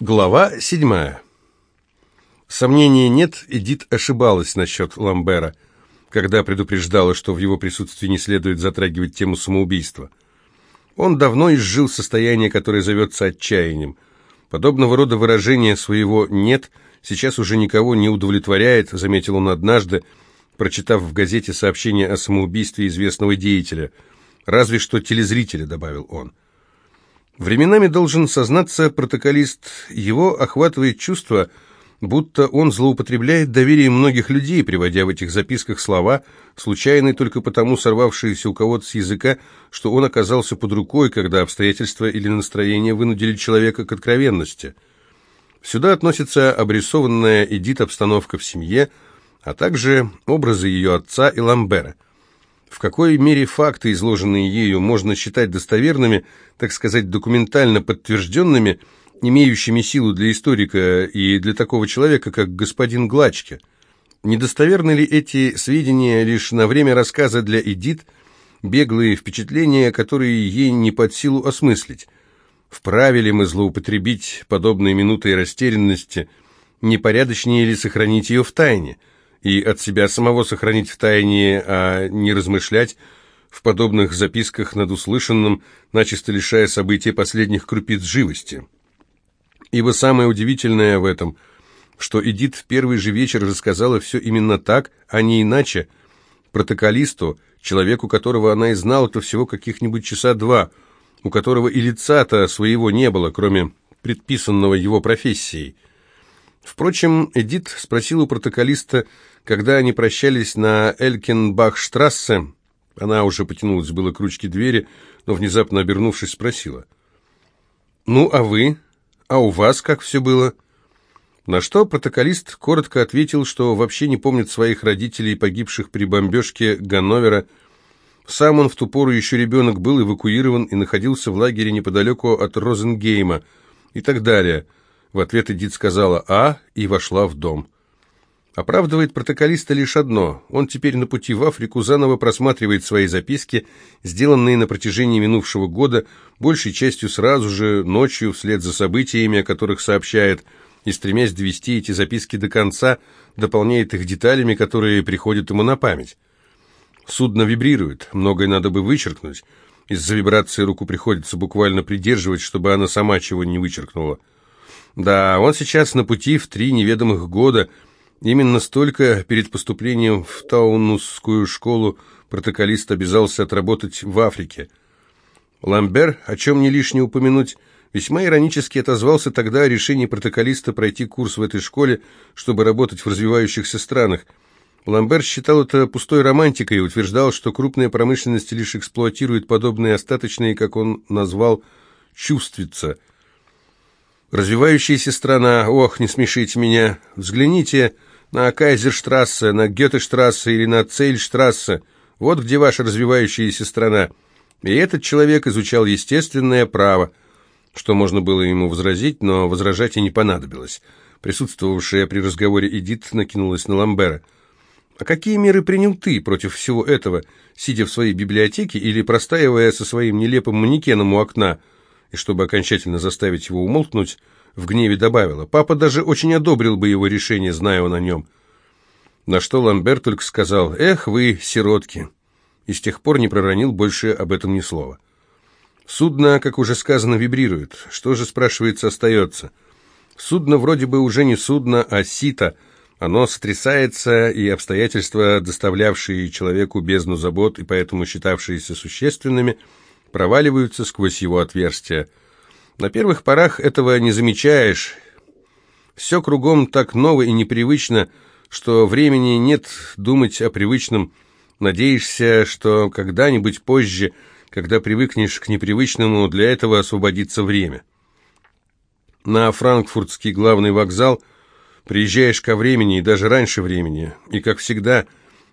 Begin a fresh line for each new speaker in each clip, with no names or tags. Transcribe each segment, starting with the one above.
Глава седьмая. Сомнений нет, Эдит ошибалась насчет Ламбера, когда предупреждала, что в его присутствии не следует затрагивать тему самоубийства. Он давно изжил состояние, которое зовется отчаянием. Подобного рода выражение своего «нет» сейчас уже никого не удовлетворяет, заметил он однажды, прочитав в газете сообщение о самоубийстве известного деятеля. «Разве что телезрителя», — добавил он. Временами должен сознаться протоколист, его охватывает чувство, будто он злоупотребляет доверием многих людей, приводя в этих записках слова, случайные только потому сорвавшиеся у кого-то с языка, что он оказался под рукой, когда обстоятельства или настроение вынудили человека к откровенности. Сюда относится обрисованная Эдит обстановка в семье, а также образы ее отца и Ламбера – в какой мере факты, изложенные ею, можно считать достоверными, так сказать, документально подтвержденными, имеющими силу для историка и для такого человека, как господин Глачке? Недостоверны ли эти сведения лишь на время рассказа для Эдит, беглые впечатления, которые ей не под силу осмыслить? Вправе ли мы злоупотребить подобной минутой растерянности, непорядочнее ли сохранить ее в тайне – и от себя самого сохранить в тайне, а не размышлять в подобных записках над услышанным, начисто лишая события последних крупиц живости. Ибо самое удивительное в этом, что Эдит в первый же вечер рассказала все именно так, а не иначе, протоколисту, человеку которого она и знала-то всего каких-нибудь часа два, у которого и лица-то своего не было, кроме предписанного его профессией. Впрочем, Эдит спросила у протоколиста, когда они прощались на Элькенбахштрассе, она уже потянулась было к ручке двери, но внезапно обернувшись спросила. «Ну, а вы? А у вас как все было?» На что протоколист коротко ответил, что вообще не помнит своих родителей, погибших при бомбежке Ганновера. Сам он в ту пору еще ребенок был эвакуирован и находился в лагере неподалеку от Розенгейма и так далее. В ответ Эдит сказала «А» и вошла в дом. Оправдывает протоколиста лишь одно. Он теперь на пути в Африку заново просматривает свои записки, сделанные на протяжении минувшего года, большей частью сразу же, ночью, вслед за событиями, о которых сообщает, и стремясь довести эти записки до конца, дополняет их деталями, которые приходят ему на память. Судно вибрирует, многое надо бы вычеркнуть. Из-за вибрации руку приходится буквально придерживать, чтобы она сама чего не вычеркнула. Да, он сейчас на пути в три неведомых года – Именно столько перед поступлением в Таунусскую школу протоколист обязался отработать в Африке. Ламбер, о чем не лишне упомянуть, весьма иронически отозвался тогда о решении протоколиста пройти курс в этой школе, чтобы работать в развивающихся странах. Ламбер считал это пустой романтикой и утверждал, что крупная промышленность лишь эксплуатирует подобные остаточные, как он назвал, «чувствица». Развивающаяся страна, ох, не смешите меня, взгляните на Кайзерштрассе, на Гетештрассе или на Цейльштрассе. Вот где ваша развивающаяся страна. И этот человек изучал естественное право, что можно было ему возразить, но возражать и не понадобилось. Присутствовавшая при разговоре Эдит накинулась на Ламбера. «А какие меры принял ты против всего этого, сидя в своей библиотеке или простаивая со своим нелепым манекеном у окна?» И чтобы окончательно заставить его умолкнуть, в гневе добавила, «Папа даже очень одобрил бы его решение, зная он о нем». На что Ламбер только сказал, «Эх вы, сиротки!» и с тех пор не проронил больше об этом ни слова. Судно, как уже сказано, вибрирует. Что же, спрашивается, остается? Судно вроде бы уже не судно, а сито. Оно сотрясается, и обстоятельства, доставлявшие человеку бездну забот и поэтому считавшиеся существенными, проваливаются сквозь его отверстия. На первых порах этого не замечаешь. Все кругом так ново и непривычно, что времени нет думать о привычном. Надеешься, что когда-нибудь позже, когда привыкнешь к непривычному, для этого освободится время. На франкфуртский главный вокзал приезжаешь ко времени и даже раньше времени, и, как всегда,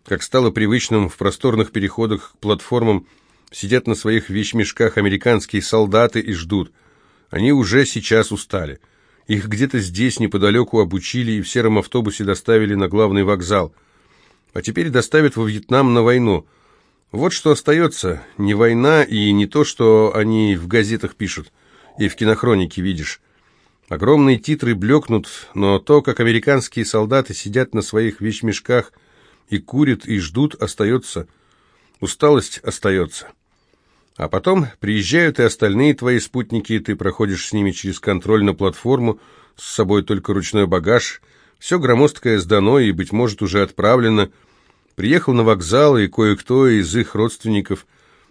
как стало привычным в просторных переходах к платформам, сидят на своих вещмешках американские солдаты и ждут – они уже сейчас устали. Их где-то здесь, неподалеку, обучили и в сером автобусе доставили на главный вокзал. А теперь доставят во Вьетнам на войну. Вот что остается. Не война и не то, что они в газетах пишут и в кинохронике видишь. Огромные титры блекнут, но то, как американские солдаты сидят на своих вещмешках и курят и ждут, остается. Усталость остается. А потом приезжают и остальные твои спутники, и ты проходишь с ними через контроль на платформу, с собой только ручной багаж, все громоздкое сдано и, быть может, уже отправлено. Приехал на вокзал, и кое-кто из их родственников,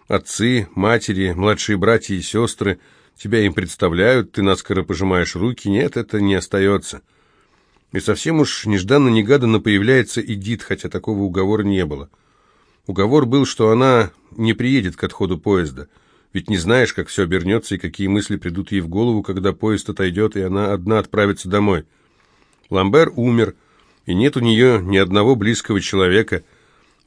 отцы, матери, младшие братья и сестры, тебя им представляют, ты наскоро пожимаешь руки, нет, это не остается. И совсем уж нежданно-негаданно появляется Эдит, хотя такого уговора не было. Уговор был, что она не приедет к отходу поезда, ведь не знаешь, как все обернется и какие мысли придут ей в голову, когда поезд отойдет, и она одна отправится домой. Ламбер умер, и нет у нее ни одного близкого человека.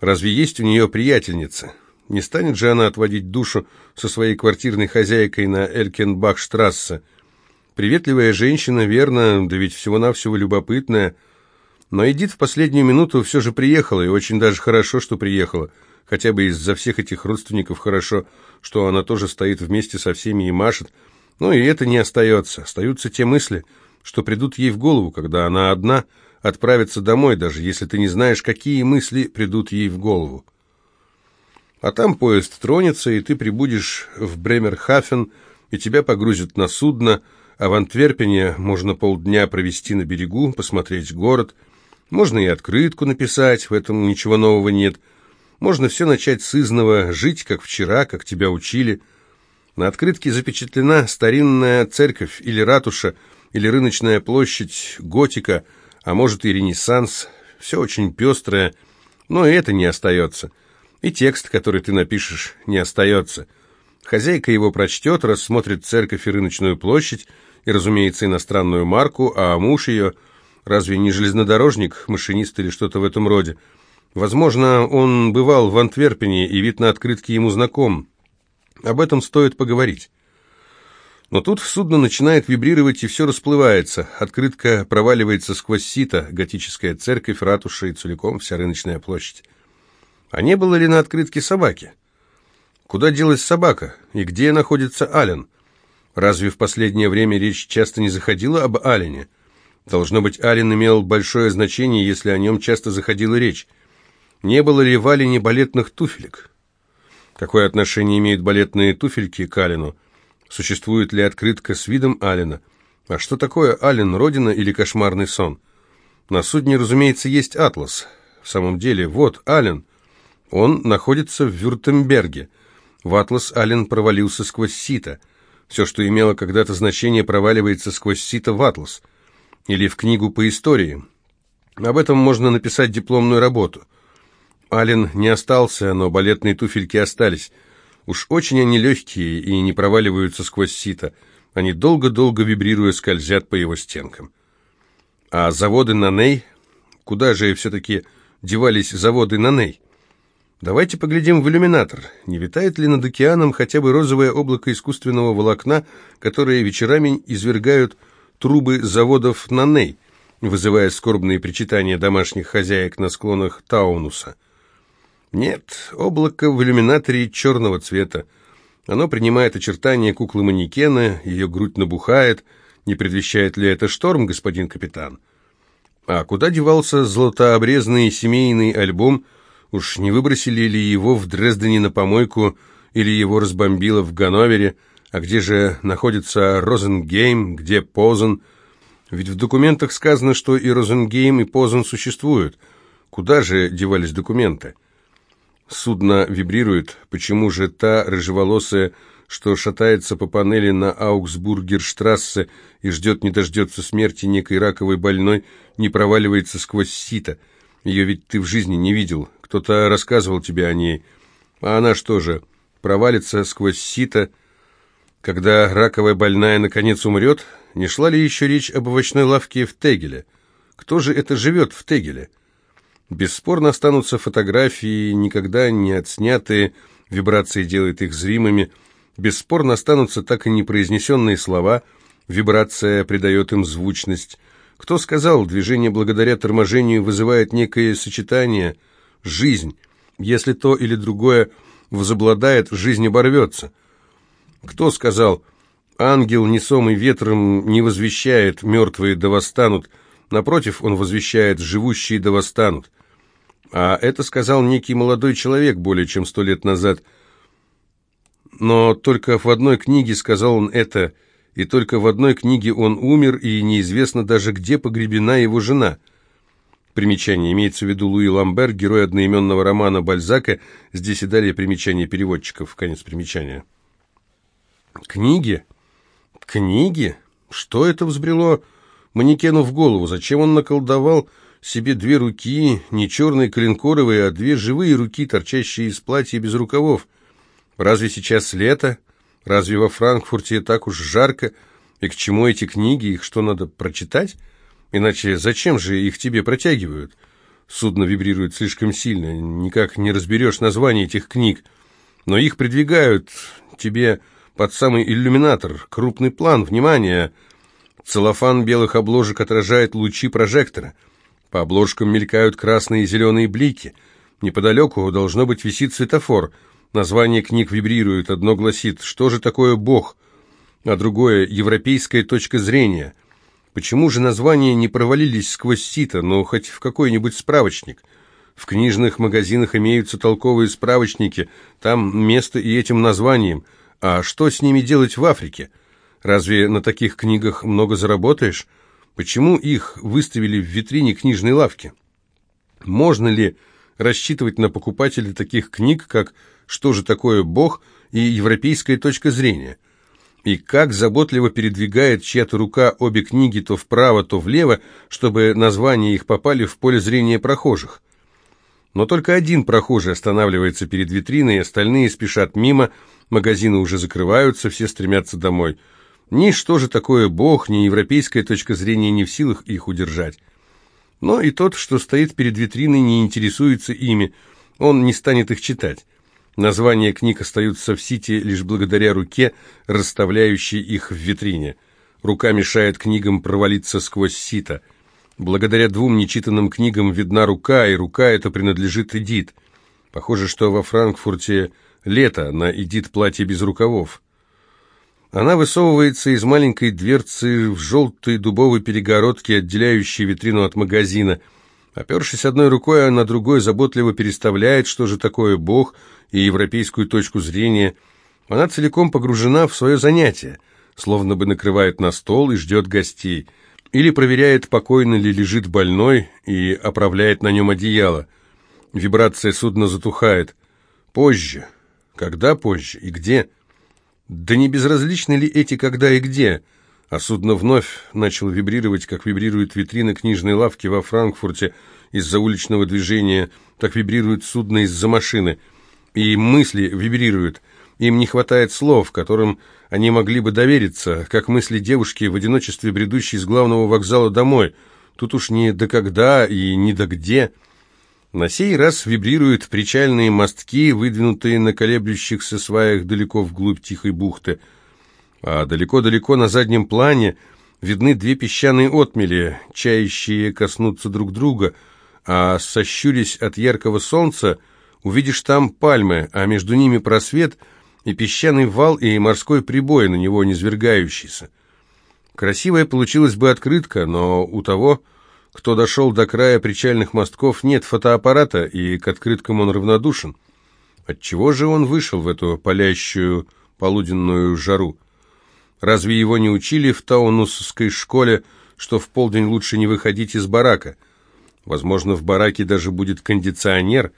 Разве есть у нее приятельница? Не станет же она отводить душу со своей квартирной хозяйкой на Элькенбахштрассе? Приветливая женщина, верно, да ведь всего-навсего любопытная – но Эдит в последнюю минуту все же приехала, и очень даже хорошо, что приехала. Хотя бы из-за всех этих родственников хорошо, что она тоже стоит вместе со всеми и машет. Но и это не остается. Остаются те мысли, что придут ей в голову, когда она одна отправится домой, даже если ты не знаешь, какие мысли придут ей в голову. А там поезд тронется, и ты прибудешь в Бремерхафен, и тебя погрузят на судно, а в Антверпене можно полдня провести на берегу, посмотреть город – можно и открытку написать, в этом ничего нового нет. Можно все начать с изного, жить, как вчера, как тебя учили. На открытке запечатлена старинная церковь или ратуша, или рыночная площадь, готика, а может и ренессанс. Все очень пестрое, но и это не остается. И текст, который ты напишешь, не остается. Хозяйка его прочтет, рассмотрит церковь и рыночную площадь, и, разумеется, иностранную марку, а муж ее – Разве не железнодорожник, машинист или что-то в этом роде? Возможно, он бывал в Антверпене, и вид на открытке ему знаком. Об этом стоит поговорить. Но тут судно начинает вибрировать, и все расплывается. Открытка проваливается сквозь сито, готическая церковь, ратуша и целиком вся рыночная площадь. А не было ли на открытке собаки? Куда делась собака? И где находится Ален? Разве в последнее время речь часто не заходила об Алене? Должно быть, Ален имел большое значение, если о нем часто заходила речь. Не было ли в Алине балетных туфелек? Какое отношение имеют балетные туфельки к Алину? Существует ли открытка с видом Алина? А что такое Ален, родина или кошмарный сон? На судне, разумеется, есть атлас. В самом деле, вот Ален. Он находится в Вюртемберге. В атлас Ален провалился сквозь сито. Все, что имело когда-то значение, проваливается сквозь сито в атлас – или в книгу по истории. Об этом можно написать дипломную работу. Ален не остался, но балетные туфельки остались. Уж очень они легкие и не проваливаются сквозь сито. Они долго-долго вибрируя скользят по его стенкам. А заводы на Ней? Куда же все-таки девались заводы на Ней? Давайте поглядим в иллюминатор. Не витает ли над океаном хотя бы розовое облако искусственного волокна, которое вечерами извергают трубы заводов Наней, вызывая скорбные причитания домашних хозяек на склонах Таунуса. Нет, облако в иллюминаторе черного цвета. Оно принимает очертания куклы-манекена, ее грудь набухает. Не предвещает ли это шторм, господин капитан? А куда девался золотообрезанный семейный альбом? Уж не выбросили ли его в Дрездене на помойку, или его разбомбило в Ганновере? А где же находится Розенгейм, где Позан? Ведь в документах сказано, что и Розенгейм, и Позан существуют. Куда же девались документы? Судно вибрирует. Почему же та рыжеволосая, что шатается по панели на Аугсбургерштрассе и ждет не дождется смерти некой раковой больной, не проваливается сквозь сито? Ее ведь ты в жизни не видел. Кто-то рассказывал тебе о ней. А она что же, провалится сквозь сито, когда раковая больная наконец умрет, не шла ли еще речь об овощной лавке в Тегеле? Кто же это живет в Тегеле? Бесспорно останутся фотографии, никогда не отснятые, вибрации делают их зримыми. Бесспорно останутся так и непроизнесенные слова, вибрация придает им звучность. Кто сказал, движение благодаря торможению вызывает некое сочетание, жизнь. Если то или другое возобладает, жизнь оборвется. Кто сказал, Ангел, несомый ветром, не возвещает «мертвые да восстанут», напротив, он возвещает «живущие да восстанут». А это сказал некий молодой человек более чем сто лет назад. Но только в одной книге сказал он это, и только в одной книге он умер, и неизвестно даже, где погребена его жена. Примечание. Имеется в виду Луи Ламбер, герой одноименного романа Бальзака. Здесь и далее примечание переводчиков. Конец примечания. Книги? Книги? Что это взбрело манекену в голову? Зачем он наколдовал себе две руки, не черные коленкоровые, а две живые руки, торчащие из платья без рукавов? Разве сейчас лето? Разве во Франкфурте так уж жарко? И к чему эти книги? Их что, надо прочитать? Иначе зачем же их тебе протягивают? Судно вибрирует слишком сильно, никак не разберешь название этих книг. Но их придвигают тебе под самый иллюминатор, крупный план, внимание! Целлофан белых обложек отражает лучи прожектора. По обложкам мелькают красные и зеленые блики. Неподалеку должно быть висит светофор. Название книг вибрирует. Одно гласит «Что же такое Бог?», а другое «Европейская точка зрения». Почему же названия не провалились сквозь сито, но хоть в какой-нибудь справочник? В книжных магазинах имеются толковые справочники, там место и этим названием – а что с ними делать в Африке? Разве на таких книгах много заработаешь? Почему их выставили в витрине книжной лавки? Можно ли рассчитывать на покупателей таких книг, как «Что же такое Бог» и «Европейская точка зрения»? И как заботливо передвигает чья-то рука обе книги то вправо, то влево, чтобы названия их попали в поле зрения прохожих? Но только один прохожий останавливается перед витриной, остальные спешат мимо, магазины уже закрываются, все стремятся домой. Ни что же такое Бог, ни европейская точка зрения не в силах их удержать. Но и тот, что стоит перед витриной, не интересуется ими, он не станет их читать. Названия книг остаются в сити лишь благодаря руке, расставляющей их в витрине. Рука мешает книгам провалиться сквозь сито. Благодаря двум нечитанным книгам видна рука, и рука эта принадлежит Эдит. Похоже, что во Франкфурте Лето на Эдит платье без рукавов. Она высовывается из маленькой дверцы в желтой дубовой перегородке, отделяющей витрину от магазина. Опершись одной рукой, а на другой заботливо переставляет, что же такое Бог и европейскую точку зрения. Она целиком погружена в свое занятие, словно бы накрывает на стол и ждет гостей, или проверяет, покойно ли лежит больной, и оправляет на нем одеяло. Вибрация судна затухает. Позже, когда позже и где? Да не безразличны ли эти когда и где? А судно вновь начало вибрировать, как вибрирует витрина книжной лавки во Франкфурте из-за уличного движения, так вибрирует судно из-за машины. И мысли вибрируют. Им не хватает слов, которым они могли бы довериться, как мысли девушки в одиночестве, бредущей с главного вокзала домой. Тут уж не до когда и не до где. На сей раз вибрируют причальные мостки, выдвинутые на колеблющихся сваях далеко вглубь тихой бухты. А далеко-далеко на заднем плане видны две песчаные отмели, чающие коснуться друг друга, а сощурясь от яркого солнца, увидишь там пальмы, а между ними просвет и песчаный вал, и морской прибой, на него низвергающийся. Красивая получилась бы открытка, но у того кто дошел до края причальных мостков, нет фотоаппарата, и к открыткам он равнодушен. Отчего же он вышел в эту палящую полуденную жару? Разве его не учили в Таунусской школе, что в полдень лучше не выходить из барака? Возможно, в бараке даже будет кондиционер.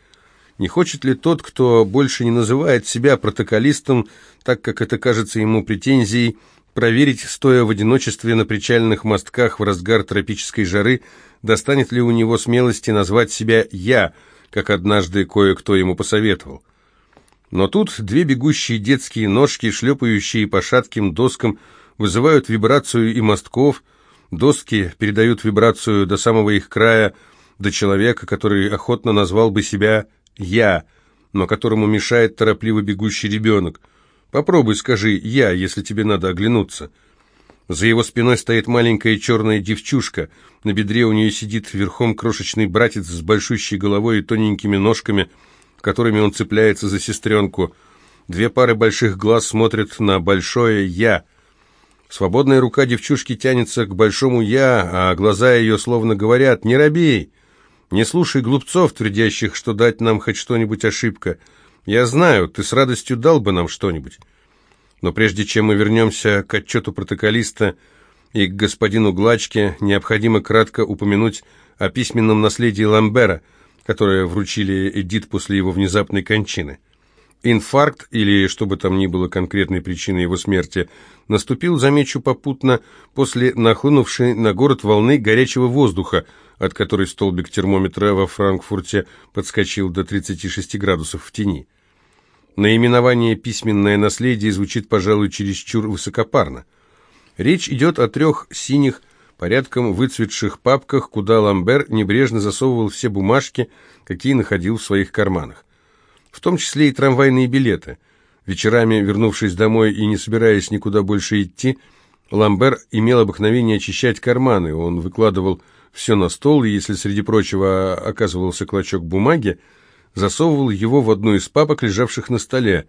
Не хочет ли тот, кто больше не называет себя протоколистом, так как это кажется ему претензией, проверить, стоя в одиночестве на причальных мостках в разгар тропической жары, достанет ли у него смелости назвать себя «я», как однажды кое-кто ему посоветовал. Но тут две бегущие детские ножки, шлепающие по шатким доскам, вызывают вибрацию и мостков, доски передают вибрацию до самого их края, до человека, который охотно назвал бы себя «я», но которому мешает торопливо бегущий ребенок – Попробуй скажи «я», если тебе надо оглянуться». За его спиной стоит маленькая черная девчушка. На бедре у нее сидит верхом крошечный братец с большущей головой и тоненькими ножками, которыми он цепляется за сестренку. Две пары больших глаз смотрят на большое «я». Свободная рука девчушки тянется к большому «я», а глаза ее словно говорят «не робей». Не слушай глупцов, твердящих, что дать нам хоть что-нибудь ошибка. Я знаю, ты с радостью дал бы нам что-нибудь. Но прежде чем мы вернемся к отчету протоколиста и к господину Глачке, необходимо кратко упомянуть о письменном наследии Ламбера, которое вручили Эдит после его внезапной кончины. Инфаркт, или что бы там ни было конкретной причиной его смерти, наступил, замечу попутно, после нахлынувшей на город волны горячего воздуха, от которой столбик термометра во Франкфурте подскочил до 36 градусов в тени. Наименование «письменное наследие» звучит, пожалуй, чересчур высокопарно. Речь идет о трех синих, порядком выцветших папках, куда Ламбер небрежно засовывал все бумажки, какие находил в своих карманах в том числе и трамвайные билеты. Вечерами, вернувшись домой и не собираясь никуда больше идти, Ламбер имел обыкновение очищать карманы. Он выкладывал все на стол, и если среди прочего оказывался клочок бумаги, засовывал его в одну из папок, лежавших на столе.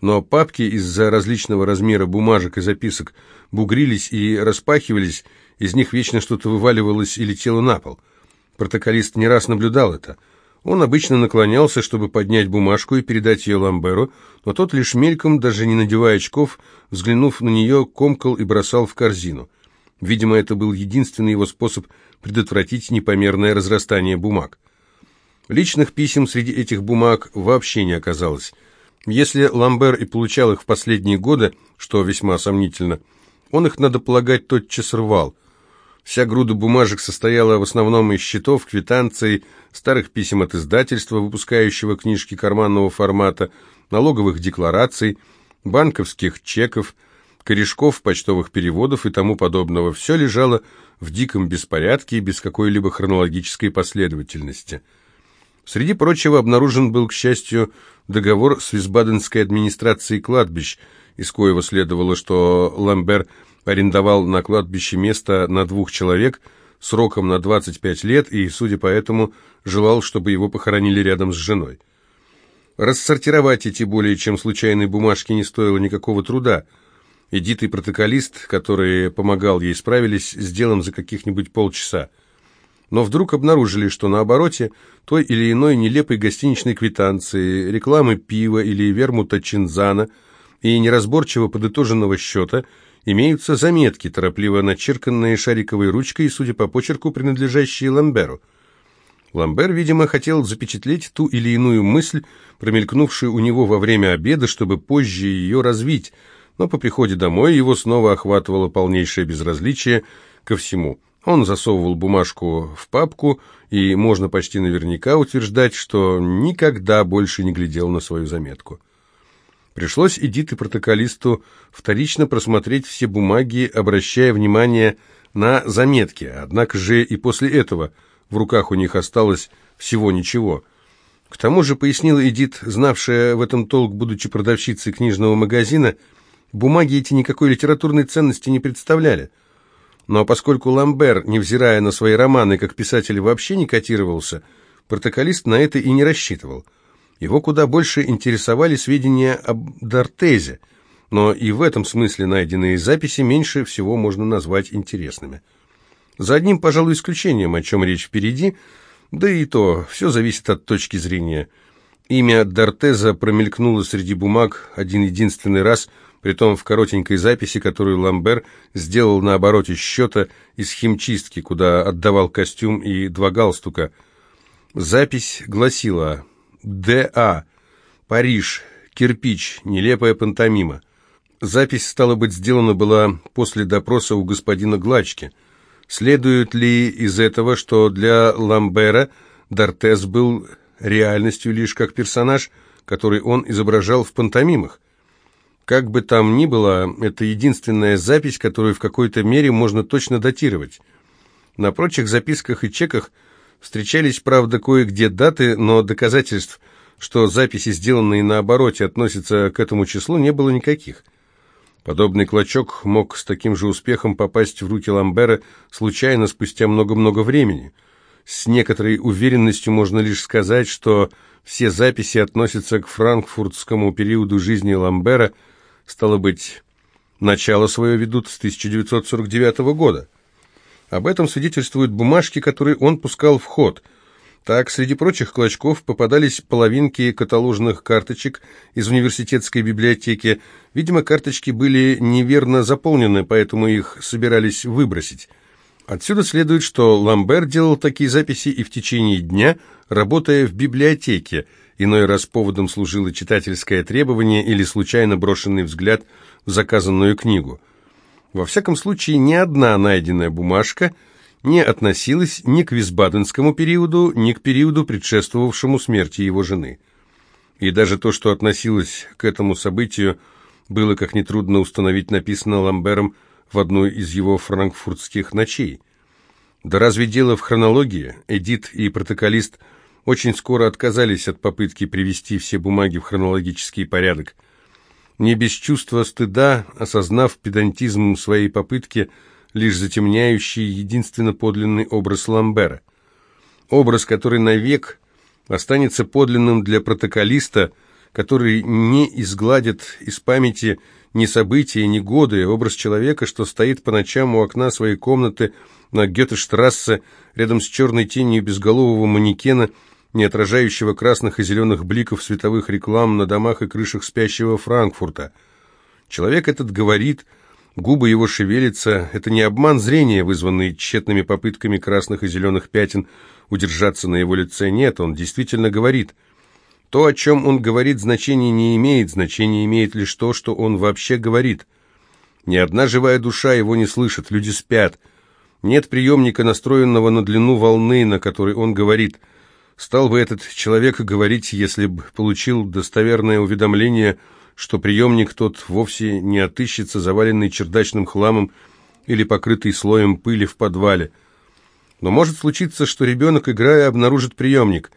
Но папки из-за различного размера бумажек и записок бугрились и распахивались, из них вечно что-то вываливалось и летело на пол. Протоколист не раз наблюдал это – он обычно наклонялся, чтобы поднять бумажку и передать ее Ламберу, но тот лишь мельком, даже не надевая очков, взглянув на нее, комкал и бросал в корзину. Видимо, это был единственный его способ предотвратить непомерное разрастание бумаг. Личных писем среди этих бумаг вообще не оказалось. Если Ламбер и получал их в последние годы, что весьма сомнительно, он их, надо полагать, тотчас рвал. Вся груда бумажек состояла в основном из счетов, квитанций, старых писем от издательства, выпускающего книжки карманного формата, налоговых деклараций, банковских чеков, корешков почтовых переводов и тому подобного. Все лежало в диком беспорядке и без какой-либо хронологической последовательности. Среди прочего обнаружен был, к счастью, договор с Висбаденской администрацией кладбищ, из коего следовало, что Ламбер арендовал на кладбище место на двух человек сроком на 25 лет и, судя по этому, желал, чтобы его похоронили рядом с женой. Рассортировать эти более чем случайные бумажки не стоило никакого труда. Эдит и протоколист, который помогал ей, справились с делом за каких-нибудь полчаса. Но вдруг обнаружили, что на обороте той или иной нелепой гостиничной квитанции, рекламы пива или вермута Чинзана и неразборчиво подытоженного счета – имеются заметки, торопливо начерканные шариковой ручкой, судя по почерку, принадлежащие Ламберу. Ламбер, видимо, хотел запечатлеть ту или иную мысль, промелькнувшую у него во время обеда, чтобы позже ее развить, но по приходе домой его снова охватывало полнейшее безразличие ко всему. Он засовывал бумажку в папку, и можно почти наверняка утверждать, что никогда больше не глядел на свою заметку. Пришлось Эдит и протоколисту вторично просмотреть все бумаги, обращая внимание на заметки. Однако же и после этого в руках у них осталось всего ничего. К тому же, пояснила Эдит, знавшая в этом толк, будучи продавщицей книжного магазина, бумаги эти никакой литературной ценности не представляли. Но поскольку Ламбер, невзирая на свои романы, как писатель вообще не котировался, протоколист на это и не рассчитывал – его куда больше интересовали сведения об Дортезе, но и в этом смысле найденные записи меньше всего можно назвать интересными. За одним, пожалуй, исключением, о чем речь впереди, да и то, все зависит от точки зрения. Имя Дортеза промелькнуло среди бумаг один единственный раз, притом в коротенькой записи, которую Ламбер сделал на обороте счета из химчистки, куда отдавал костюм и два галстука. Запись гласила Д.А. Париж. Кирпич. Нелепая пантомима. Запись, стала быть, сделана была после допроса у господина Глачки. Следует ли из этого, что для Ламбера Дортес был реальностью лишь как персонаж, который он изображал в пантомимах? Как бы там ни было, это единственная запись, которую в какой-то мере можно точно датировать. На прочих записках и чеках – Встречались, правда, кое-где даты, но доказательств, что записи, сделанные на обороте, относятся к этому числу, не было никаких. Подобный клочок мог с таким же успехом попасть в руки Ламбера случайно спустя много-много времени. С некоторой уверенностью можно лишь сказать, что все записи относятся к франкфуртскому периоду жизни Ламбера, стало быть, Начало свое ведут с 1949 года. Об этом свидетельствуют бумажки, которые он пускал в ход. Так, среди прочих клочков попадались половинки каталожных карточек из университетской библиотеки. Видимо, карточки были неверно заполнены, поэтому их собирались выбросить. Отсюда следует, что Ламбер делал такие записи и в течение дня, работая в библиотеке. Иной раз поводом служило читательское требование или случайно брошенный взгляд в заказанную книгу. Во всяком случае, ни одна найденная бумажка не относилась ни к Висбаденскому периоду, ни к периоду, предшествовавшему смерти его жены. И даже то, что относилось к этому событию, было, как нетрудно установить, написано Ламбером в одной из его франкфуртских ночей. Да разве дело в хронологии? Эдит и протоколист очень скоро отказались от попытки привести все бумаги в хронологический порядок – не без чувства стыда, осознав педантизм своей попытки, лишь затемняющий единственно подлинный образ Ламбера. Образ, который навек останется подлинным для протоколиста, который не изгладит из памяти ни события, ни годы, образ человека, что стоит по ночам у окна своей комнаты на Гетештрассе рядом с черной тенью безголового манекена – не отражающего красных и зеленых бликов световых реклам на домах и крышах спящего Франкфурта. Человек этот говорит, губы его шевелятся, это не обман зрения, вызванный тщетными попытками красных и зеленых пятен удержаться на его лице, нет, он действительно говорит. То, о чем он говорит, значения не имеет, значение имеет лишь то, что он вообще говорит. Ни одна живая душа его не слышит, люди спят. Нет приемника, настроенного на длину волны, на которой он говорит – Стал бы этот человек говорить, если бы получил достоверное уведомление, что приемник тот вовсе не отыщется, заваленный чердачным хламом или покрытый слоем пыли в подвале. Но может случиться, что ребенок, играя, обнаружит приемник,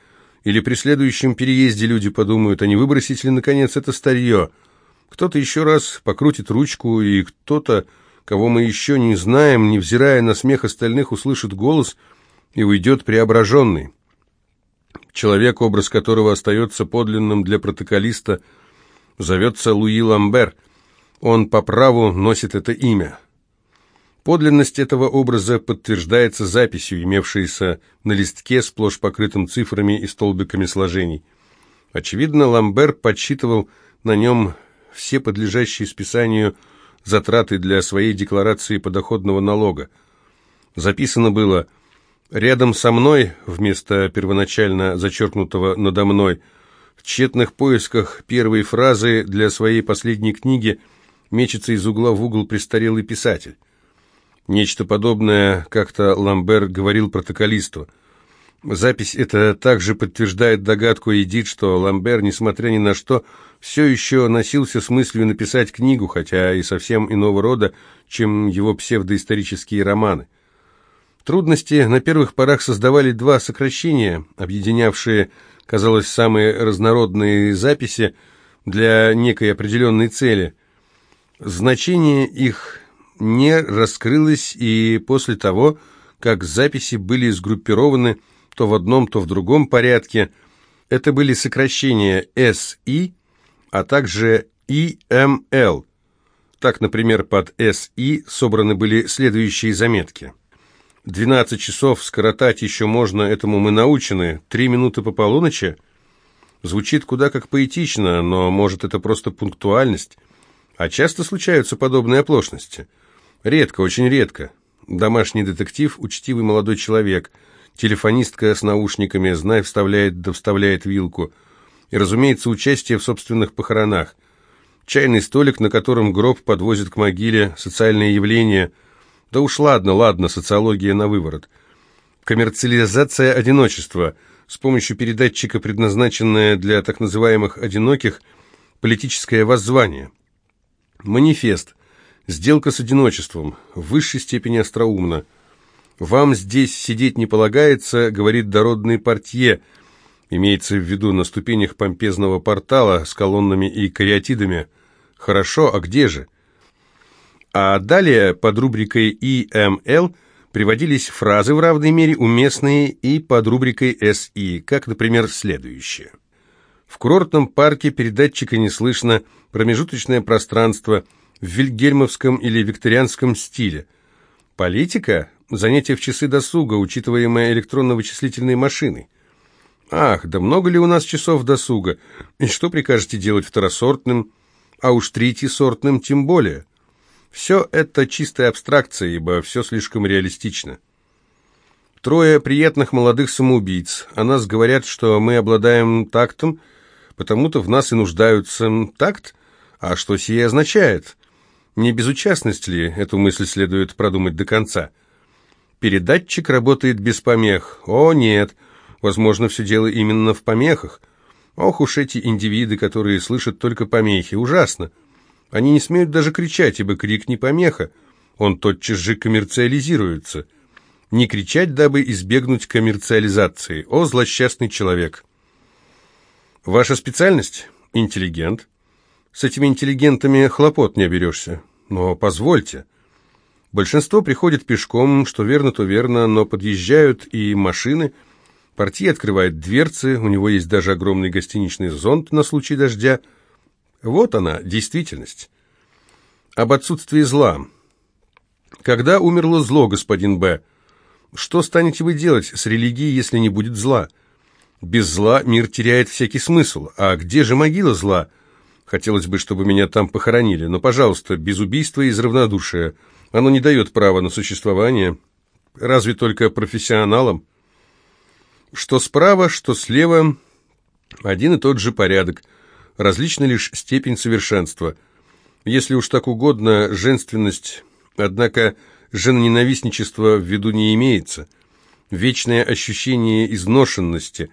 или при следующем переезде люди подумают, а не выбросить ли, наконец, это старье. Кто-то еще раз покрутит ручку, и кто-то, кого мы еще не знаем, невзирая на смех остальных, услышит голос и уйдет преображенный. Человек, образ которого остается подлинным для протоколиста, зовется Луи Ламбер. Он по праву носит это имя. Подлинность этого образа подтверждается записью, имевшейся на листке, сплошь покрытым цифрами и столбиками сложений. Очевидно, Ламбер подсчитывал на нем все подлежащие списанию затраты для своей декларации подоходного налога. Записано было – Рядом со мной, вместо первоначально зачеркнутого «надо мной», в тщетных поисках первой фразы для своей последней книги мечется из угла в угол престарелый писатель. Нечто подобное как-то Ламбер говорил протоколисту. Запись эта также подтверждает догадку Эдит, что Ламбер, несмотря ни на что, все еще носился с мыслью написать книгу, хотя и совсем иного рода, чем его псевдоисторические романы. Трудности на первых порах создавали два сокращения, объединявшие, казалось, самые разнородные записи для некой определенной цели. Значение их не раскрылось и после того, как записи были сгруппированы то в одном, то в другом порядке. Это были сокращения SI, а также IML. Так, например, под SI собраны были следующие заметки. Двенадцать часов скоротать еще можно, этому мы научены. Три минуты по полуночи? Звучит куда как поэтично, но, может, это просто пунктуальность. А часто случаются подобные оплошности. Редко, очень редко. Домашний детектив, учтивый молодой человек, телефонистка с наушниками, знай, вставляет да вставляет вилку. И, разумеется, участие в собственных похоронах. Чайный столик, на котором гроб подвозят к могиле, социальное явление – да уж ладно, ладно, социология на выворот. Коммерциализация одиночества с помощью передатчика, предназначенная для так называемых «одиноких», политическое воззвание. Манифест. Сделка с одиночеством. В высшей степени остроумно. «Вам здесь сидеть не полагается», — говорит дородный портье, имеется в виду на ступенях помпезного портала с колоннами и кариатидами. «Хорошо, а где же?» А далее под рубрикой «ИМЛ» приводились фразы в равной мере уместные и под рубрикой «СИ», как, например, следующее. В курортном парке передатчика не слышно, промежуточное пространство, в вильгельмовском или викторианском стиле. Политика – занятие в часы досуга, учитываемое электронно-вычислительной машиной. Ах, да много ли у нас часов досуга? И что прикажете делать второсортным, а уж третьесортным тем более? Все это чистая абстракция, ибо все слишком реалистично. Трое приятных молодых самоубийц. О нас говорят, что мы обладаем тактом, потому-то в нас и нуждаются. Такт? А что сие означает? Не безучастность ли? Эту мысль следует продумать до конца. Передатчик работает без помех. О, нет. Возможно, все дело именно в помехах. Ох уж эти индивиды, которые слышат только помехи. Ужасно. Они не смеют даже кричать, ибо крик не помеха. Он тотчас же коммерциализируется не кричать, дабы избегнуть коммерциализации. О, злосчастный человек! Ваша специальность – интеллигент. С этими интеллигентами хлопот не оберешься. Но позвольте. Большинство приходит пешком, что верно, то верно, но подъезжают и машины. Партия открывает дверцы, у него есть даже огромный гостиничный зонт на случай дождя. Вот она, действительность. Об отсутствии зла. Когда умерло зло, господин Б., что станете вы делать с религией, если не будет зла? Без зла мир теряет всякий смысл. А где же могила зла? Хотелось бы, чтобы меня там похоронили, но, пожалуйста, без убийства из равнодушия. Оно не дает права на существование. Разве только профессионалам? Что справа, что слева, один и тот же порядок. Различна лишь степень совершенства. Если уж так угодно, женственность, однако женоненавистничества в виду не имеется. Вечное ощущение изношенности,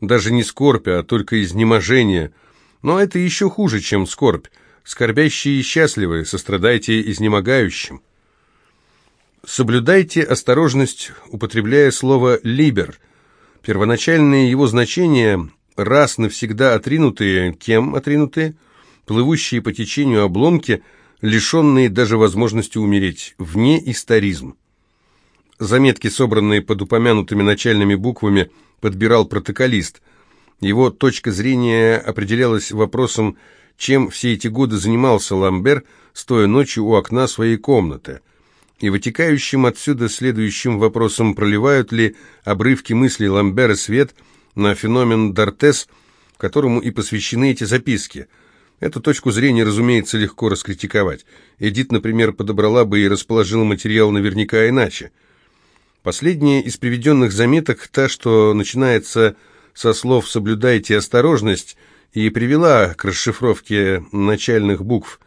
даже не скорбь, а только изнеможение. Но это еще хуже, чем скорбь. Скорбящие и счастливые, сострадайте изнемогающим. Соблюдайте осторожность, употребляя слово «либер». Первоначальные его значения, раз навсегда отринутые, кем отринутые? Плывущие по течению обломки – лишенные даже возможности умереть, вне историзм. Заметки, собранные под упомянутыми начальными буквами, подбирал протоколист. Его точка зрения определялась вопросом, чем все эти годы занимался Ламбер, стоя ночью у окна своей комнаты. И вытекающим отсюда следующим вопросом, проливают ли обрывки мыслей Ламбера свет на феномен Дортес, которому и посвящены эти записки – Эту точку зрения, разумеется, легко раскритиковать. Эдит, например, подобрала бы и расположила материал наверняка иначе. Последняя из приведенных заметок, та, что начинается со слов «соблюдайте осторожность», и привела к расшифровке начальных букв.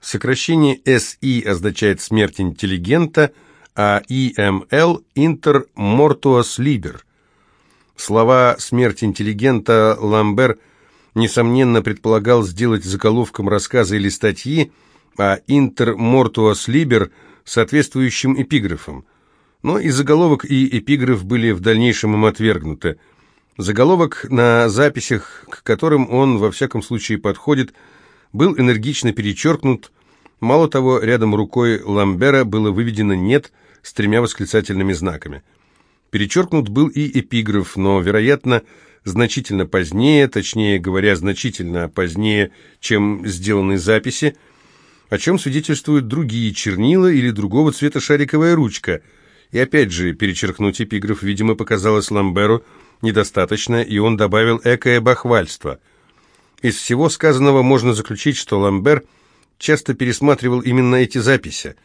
Сокращение «СИ» означает «смерть интеллигента», а «ИМЛ» – «Inter mortuus liber». Слова «смерть интеллигента» Ламбер – несомненно, предполагал сделать заголовком рассказа или статьи, а «Интер мортуас либер» соответствующим эпиграфом. Но и заголовок, и эпиграф были в дальнейшем им отвергнуты. Заголовок на записях, к которым он во всяком случае подходит, был энергично перечеркнут. Мало того, рядом рукой Ламбера было выведено «нет» с тремя восклицательными знаками. Перечеркнут был и эпиграф, но, вероятно, значительно позднее, точнее говоря, значительно позднее, чем сделанные записи, о чем свидетельствуют другие чернила или другого цвета шариковая ручка. И опять же, перечеркнуть эпиграф, видимо, показалось Ламберу недостаточно, и он добавил экое бахвальство. Из всего сказанного можно заключить, что Ламбер часто пересматривал именно эти записи.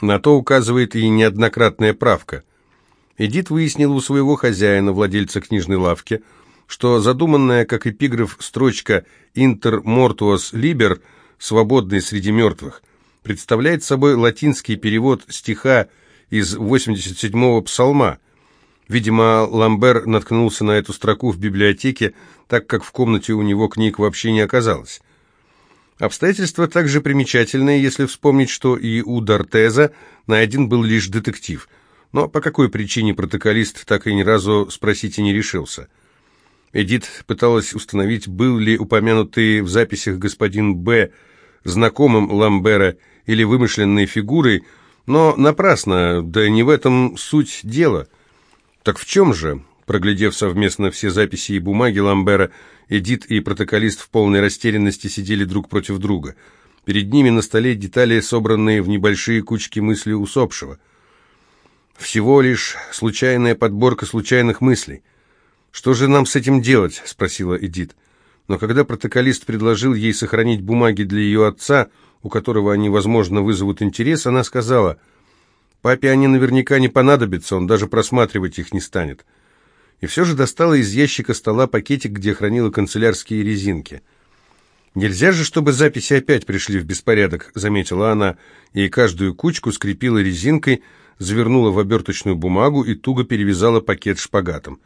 На то указывает и неоднократная правка. Эдит выяснил у своего хозяина, владельца книжной лавки, что задуманная как эпиграф строчка «Inter mortuos liber» «Свободный среди мертвых» представляет собой латинский перевод стиха из 87-го псалма. Видимо, Ламбер наткнулся на эту строку в библиотеке, так как в комнате у него книг вообще не оказалось. Обстоятельства также примечательные, если вспомнить, что и у Дортеза найден был лишь детектив, но по какой причине протоколист так и ни разу спросить и не решился – Эдит пыталась установить, был ли упомянутый в записях господин Б. знакомым Ламбера или вымышленной фигурой, но напрасно, да не в этом суть дела. Так в чем же, проглядев совместно все записи и бумаги Ламбера, Эдит и протоколист в полной растерянности сидели друг против друга. Перед ними на столе детали, собранные в небольшие кучки мыслей усопшего. Всего лишь случайная подборка случайных мыслей. «Что же нам с этим делать?» – спросила Эдит. Но когда протоколист предложил ей сохранить бумаги для ее отца, у которого они, возможно, вызовут интерес, она сказала, «Папе они наверняка не понадобятся, он даже просматривать их не станет». И все же достала из ящика стола пакетик, где хранила канцелярские резинки. «Нельзя же, чтобы записи опять пришли в беспорядок», — заметила она, и каждую кучку скрепила резинкой, завернула в оберточную бумагу и туго перевязала пакет шпагатом.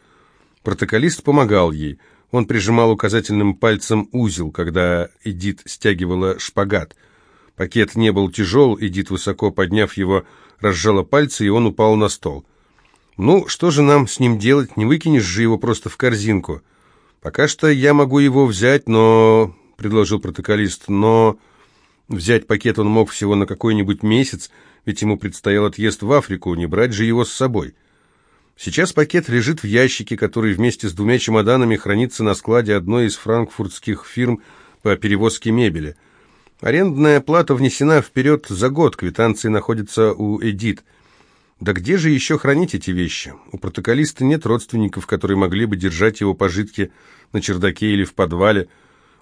Протоколист помогал ей. Он прижимал указательным пальцем узел, когда Эдит стягивала шпагат. Пакет не был тяжел, Эдит, высоко подняв его, разжала пальцы, и он упал на стол. «Ну, что же нам с ним делать? Не выкинешь же его просто в корзинку?» «Пока что я могу его взять, но...» — предложил протоколист. «Но...» Взять пакет он мог всего на какой-нибудь месяц, ведь ему предстоял отъезд в Африку, не брать же его с собой. Сейчас пакет лежит в ящике, который вместе с двумя чемоданами хранится на складе одной из франкфуртских фирм по перевозке мебели. Арендная плата внесена вперед за год, квитанции находятся у Эдит. Да где же еще хранить эти вещи? У протоколиста нет родственников, которые могли бы держать его пожитки на чердаке или в подвале.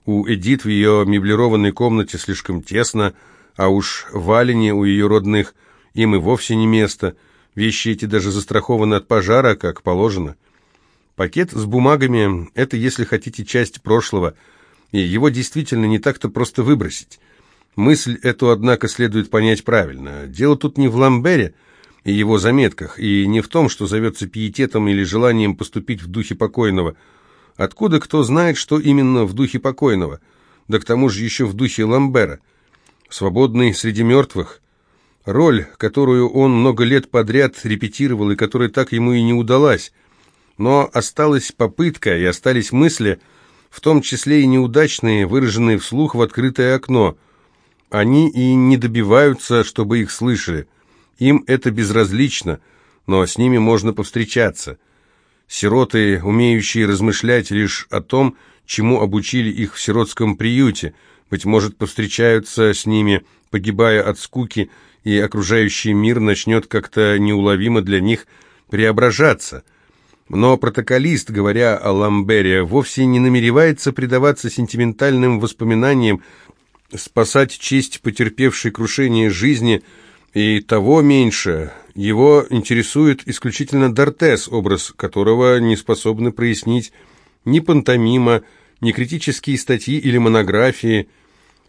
У Эдит в ее меблированной комнате слишком тесно, а уж в у ее родных им и вовсе не место. Вещи эти даже застрахованы от пожара, как положено. Пакет с бумагами – это, если хотите, часть прошлого, и его действительно не так-то просто выбросить. Мысль эту, однако, следует понять правильно. Дело тут не в Ламбере – и его заметках, и не в том, что зовется пиететом или желанием поступить в духе покойного. Откуда кто знает, что именно в духе покойного? Да к тому же еще в духе Ламбера. Свободный среди мертвых. Роль, которую он много лет подряд репетировал и которая так ему и не удалась. Но осталась попытка и остались мысли, в том числе и неудачные, выраженные вслух в открытое окно. Они и не добиваются, чтобы их слышали. Им это безразлично, но с ними можно повстречаться. Сироты, умеющие размышлять лишь о том, чему обучили их в сиротском приюте, быть может, повстречаются с ними, погибая от скуки, и окружающий мир начнет как-то неуловимо для них преображаться. Но протоколист, говоря о Ламбере, вовсе не намеревается предаваться сентиментальным воспоминаниям, спасать честь потерпевшей крушение жизни – и того меньше. Его интересует исключительно Дортес, образ которого не способны прояснить ни пантомима, ни критические статьи или монографии.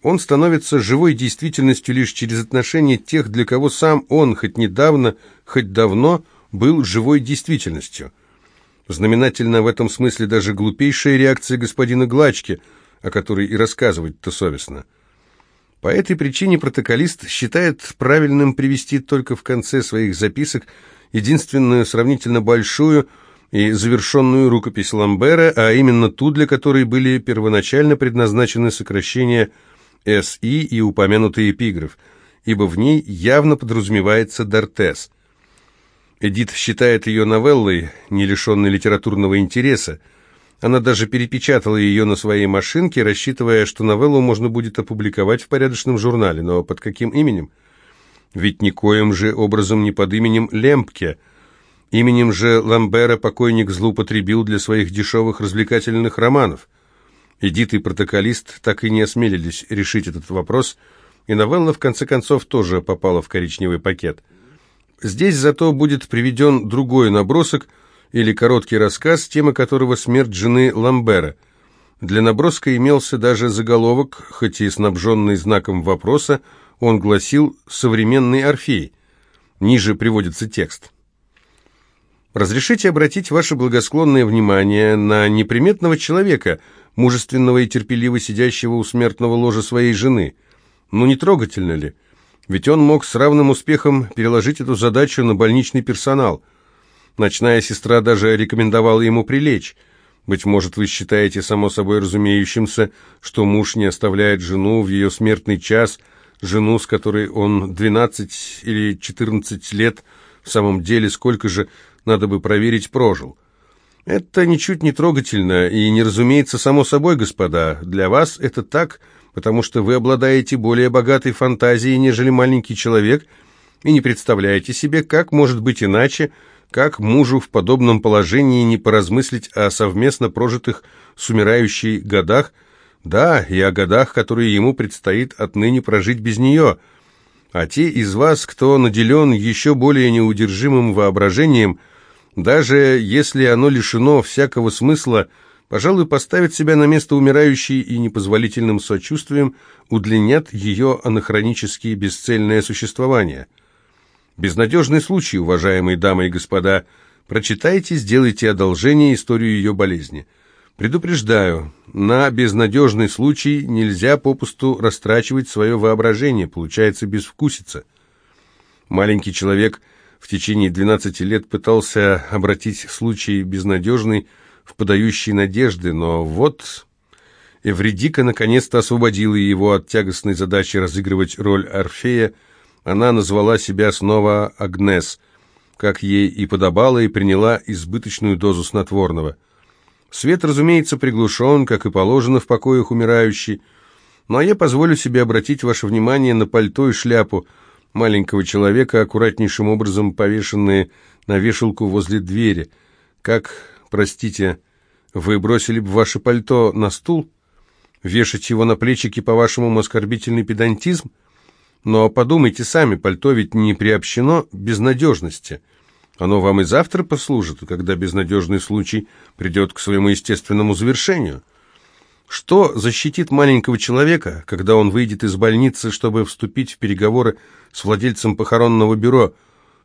Он становится живой действительностью лишь через отношение тех, для кого сам он, хоть недавно, хоть давно, был живой действительностью. Знаменательно в этом смысле даже глупейшая реакция господина Глачки, о которой и рассказывать-то совестно. По этой причине протоколист считает правильным привести только в конце своих записок единственную сравнительно большую и завершенную рукопись Ламбера, а именно ту, для которой были первоначально предназначены сокращения «СИ» и упомянутый эпиграф, ибо в ней явно подразумевается «Дортес». Эдит считает ее новеллой, не лишенной литературного интереса, она даже перепечатала ее на своей машинке, рассчитывая, что новеллу можно будет опубликовать в порядочном журнале. Но под каким именем? Ведь никоим же образом не под именем Лемпке. Именем же Ламбера покойник злоупотребил для своих дешевых развлекательных романов. Эдит и протоколист так и не осмелились решить этот вопрос, и новелла в конце концов тоже попала в коричневый пакет. Здесь зато будет приведен другой набросок – или короткий рассказ, тема которого смерть жены Ламбера. Для наброска имелся даже заголовок, хоть и снабженный знаком вопроса, он гласил «Современный Орфей». Ниже приводится текст. «Разрешите обратить ваше благосклонное внимание на неприметного человека, мужественного и терпеливо сидящего у смертного ложа своей жены. Ну не трогательно ли? Ведь он мог с равным успехом переложить эту задачу на больничный персонал – Ночная сестра даже рекомендовала ему прилечь. Быть может, вы считаете само собой разумеющимся, что муж не оставляет жену в ее смертный час, жену, с которой он 12 или 14 лет, в самом деле сколько же, надо бы проверить, прожил. Это ничуть не трогательно и не разумеется само собой, господа. Для вас это так, потому что вы обладаете более богатой фантазией, нежели маленький человек, и не представляете себе, как может быть иначе, как мужу в подобном положении не поразмыслить о совместно прожитых с умирающей годах, да, и о годах, которые ему предстоит отныне прожить без нее. А те из вас, кто наделен еще более неудержимым воображением, даже если оно лишено всякого смысла, пожалуй, поставят себя на место умирающей и непозволительным сочувствием удлинят ее анахронические бесцельное существование. Безнадежный случай, уважаемые дамы и господа, прочитайте, сделайте одолжение историю ее болезни. Предупреждаю, на безнадежный случай нельзя попусту растрачивать свое воображение, получается безвкусица. Маленький человек в течение 12 лет пытался обратить случай безнадежный в подающие надежды, но вот Эвредика наконец-то освободила его от тягостной задачи разыгрывать роль Орфея. Она назвала себя снова Агнес, как ей и подобало, и приняла избыточную дозу снотворного. Свет, разумеется, приглушен, как и положено в покоях умирающей, но я позволю себе обратить ваше внимание на пальто и шляпу маленького человека, аккуратнейшим образом повешенные на вешалку возле двери, как Простите, вы бросили бы ваше пальто на стул? Вешать его на плечики, по-вашему, оскорбительный педантизм? Но подумайте сами, пальто ведь не приобщено безнадежности. Оно вам и завтра послужит, когда безнадежный случай придет к своему естественному завершению. Что защитит маленького человека, когда он выйдет из больницы, чтобы вступить в переговоры с владельцем похоронного бюро?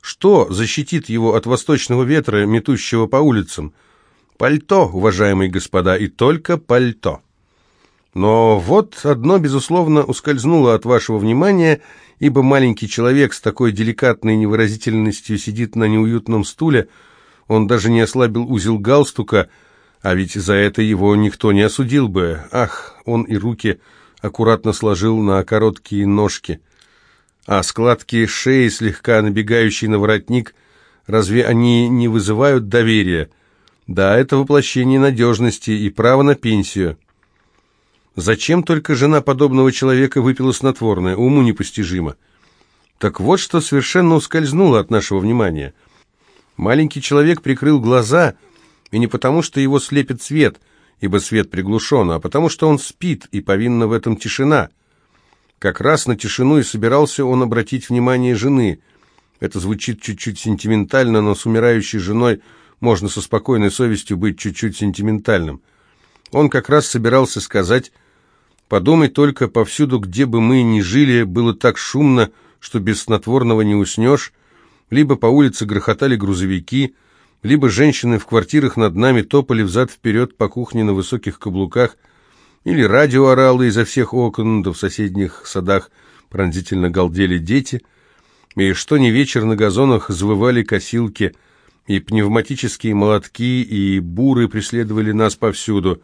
Что защитит его от восточного ветра, метущего по улицам? Пальто, уважаемые господа, и только пальто. Но вот одно, безусловно, ускользнуло от вашего внимания, ибо маленький человек с такой деликатной невыразительностью сидит на неуютном стуле, он даже не ослабил узел галстука, а ведь за это его никто не осудил бы. Ах, он и руки аккуратно сложил на короткие ножки. А складки шеи, слегка набегающие на воротник, разве они не вызывают доверия? Да, это воплощение надежности и право на пенсию. Зачем только жена подобного человека выпила снотворное, уму непостижимо. Так вот, что совершенно ускользнуло от нашего внимания. Маленький человек прикрыл глаза, и не потому, что его слепит свет, ибо свет приглушен, а потому, что он спит, и повинна в этом тишина. Как раз на тишину и собирался он обратить внимание жены. Это звучит чуть-чуть сентиментально, но с умирающей женой – можно со спокойной совестью быть чуть-чуть сентиментальным. Он как раз собирался сказать, «Подумай только, повсюду, где бы мы ни жили, было так шумно, что без снотворного не уснешь, либо по улице грохотали грузовики, либо женщины в квартирах над нами топали взад-вперед по кухне на высоких каблуках, или радио орало изо всех окон, да в соседних садах пронзительно галдели дети, и что ни вечер на газонах завывали косилки – и пневматические молотки, и буры преследовали нас повсюду.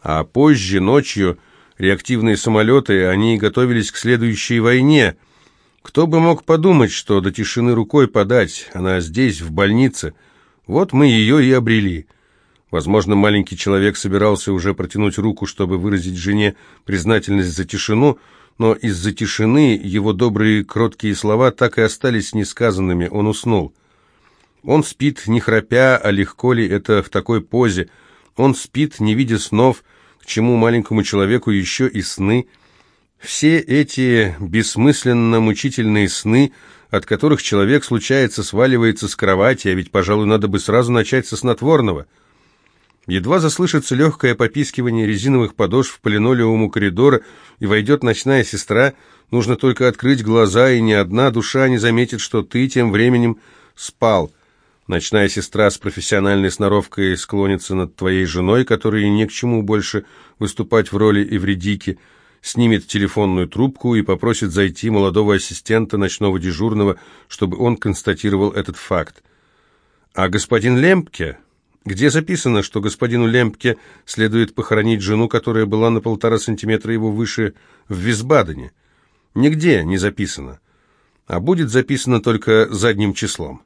А позже, ночью, реактивные самолеты, они готовились к следующей войне. Кто бы мог подумать, что до тишины рукой подать, она здесь, в больнице. Вот мы ее и обрели. Возможно, маленький человек собирался уже протянуть руку, чтобы выразить жене признательность за тишину, но из-за тишины его добрые кроткие слова так и остались несказанными, он уснул. Он спит, не храпя, а легко ли это в такой позе. Он спит, не видя снов, к чему маленькому человеку еще и сны. Все эти бессмысленно-мучительные сны, от которых человек, случается, сваливается с кровати, а ведь, пожалуй, надо бы сразу начать со снотворного. Едва заслышится легкое попискивание резиновых подошв по линолеуму коридора, и войдет ночная сестра, нужно только открыть глаза, и ни одна душа не заметит, что ты тем временем спал. Ночная сестра с профессиональной сноровкой склонится над твоей женой, которой не к чему больше выступать в роли Эвредики, снимет телефонную трубку и попросит зайти молодого ассистента ночного дежурного, чтобы он констатировал этот факт. А господин Лемпке... Где записано, что господину Лемпке следует похоронить жену, которая была на полтора сантиметра его выше в Висбадене? Нигде не записано. А будет записано только задним числом.